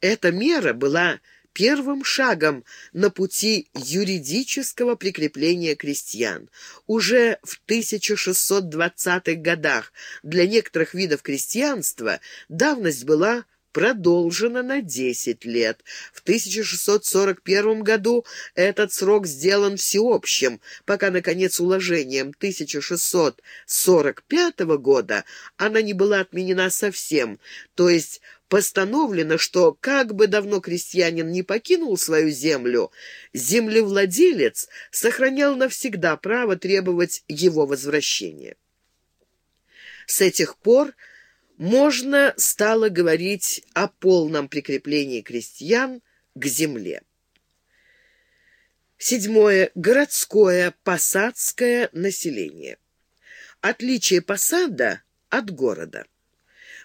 Эта мера была первым шагом на пути юридического прикрепления крестьян. Уже в 1620-х годах для некоторых видов крестьянства давность была продолжена на 10 лет. В 1641 году этот срок сделан всеобщим, пока, наконец, уложением 1645 года она не была отменена совсем, то есть постановлено, что как бы давно крестьянин не покинул свою землю, землевладелец сохранял навсегда право требовать его возвращения. С этих пор можно стало говорить о полном прикреплении крестьян к земле. Седьмое. Городское посадское население. Отличие посада от города.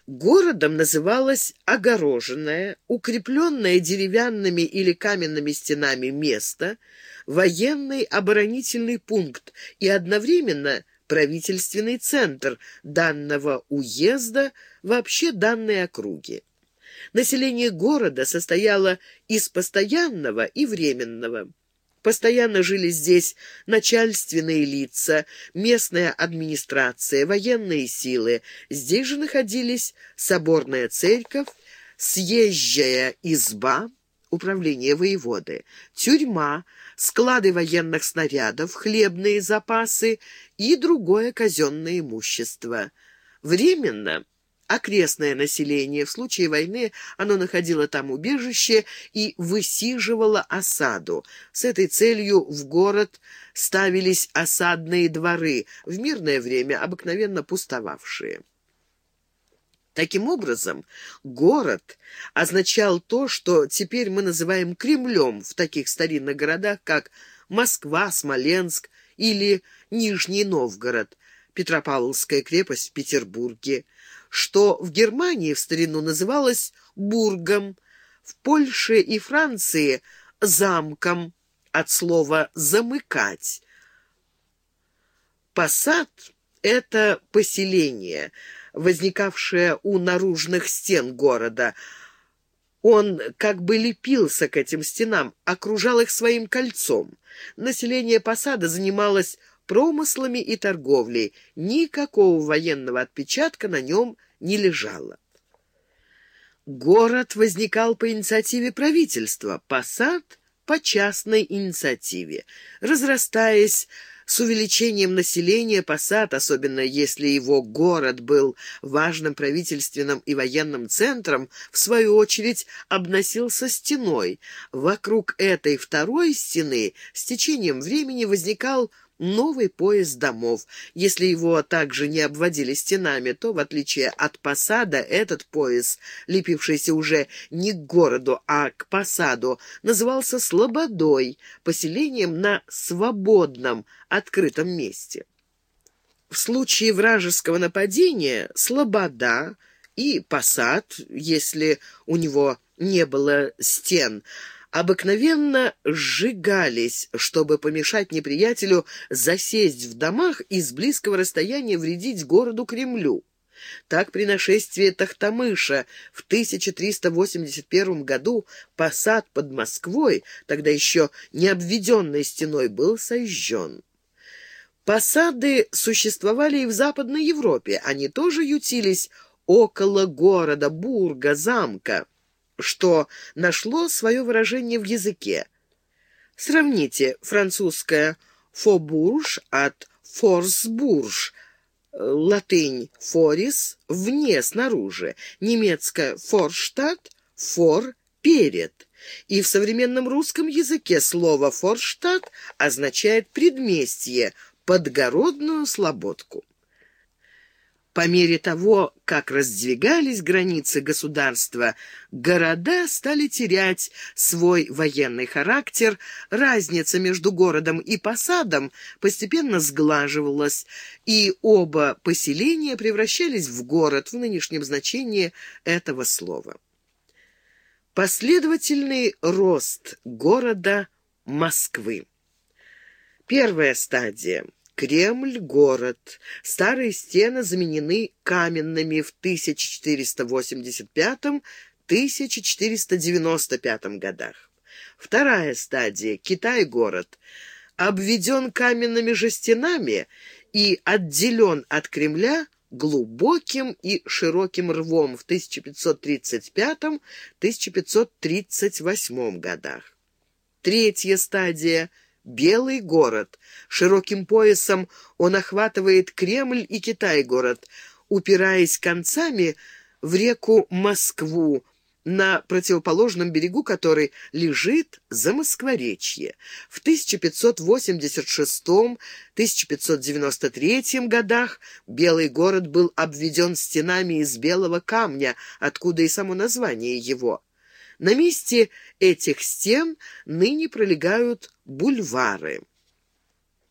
Городом называлось огороженное, укрепленное деревянными или каменными стенами место, военный оборонительный пункт и одновременно правительственный центр данного уезда, вообще данной округи. Население города состояло из постоянного и временного. Постоянно жили здесь начальственные лица, местная администрация, военные силы. Здесь же находились соборная церковь, съезжая изба, управление воеводы, тюрьма, склады военных снарядов, хлебные запасы и другое казенное имущество. Временно окрестное население. В случае войны оно находило там убежище и высиживало осаду. С этой целью в город ставились осадные дворы, в мирное время обыкновенно пустовавшие. Таким образом, город означал то, что теперь мы называем Кремлем в таких старинных городах, как Москва, Смоленск или Нижний Новгород, Петропавловская крепость в Петербурге, что в Германии в старину называлось бургом, в Польше и Франции – замком, от слова «замыкать». Посад – это поселение, возникавшее у наружных стен города. Он как бы лепился к этим стенам, окружал их своим кольцом. Население посада занималось промыслами и торговлей. Никакого военного отпечатка на нем не лежало. Город возникал по инициативе правительства, посад — по частной инициативе. Разрастаясь с увеличением населения, посад, особенно если его город был важным правительственным и военным центром, в свою очередь обносился стеной. Вокруг этой второй стены с течением времени возникал новый пояс домов. Если его также не обводили стенами, то, в отличие от посада, этот пояс, лепившийся уже не к городу, а к посаду, назывался Слободой, поселением на свободном, открытом месте. В случае вражеского нападения Слобода и посад, если у него не было стен – обыкновенно сжигались, чтобы помешать неприятелю засесть в домах и с близкого расстояния вредить городу Кремлю. Так при нашествии Тахтамыша в 1381 году посад под Москвой, тогда еще не обведенной стеной, был сожжен. Посады существовали и в Западной Европе, они тоже ютились около города, бурга, замка что нашло свое выражение в языке. Сравните французское «фобурж» от «форсбурж», латынь «форис» — «вне», «снаружи», немецкое «форштадт» — «фор» — «перед». И в современном русском языке слово «форштадт» означает «предместье», «подгородную слободку». По мере того, как раздвигались границы государства, города стали терять свой военный характер, разница между городом и посадом постепенно сглаживалась, и оба поселения превращались в город в нынешнем значении этого слова. Последовательный рост города Москвы. Первая стадия – Кремль — город. Старые стены заменены каменными в 1485 1495 годах. Вторая стадия, Китай-город, обведен каменными же стенами и отделен от Кремля глубоким и широким рвом в 1535-1538 годах. Третья стадия – Белый город. Широким поясом он охватывает Кремль и Китай-город, упираясь концами в реку Москву, на противоположном берегу которой лежит Замоскворечье. В 1586-1593 годах Белый город был обведен стенами из белого камня, откуда и само название его. На месте этих стен ныне пролегают бульвары.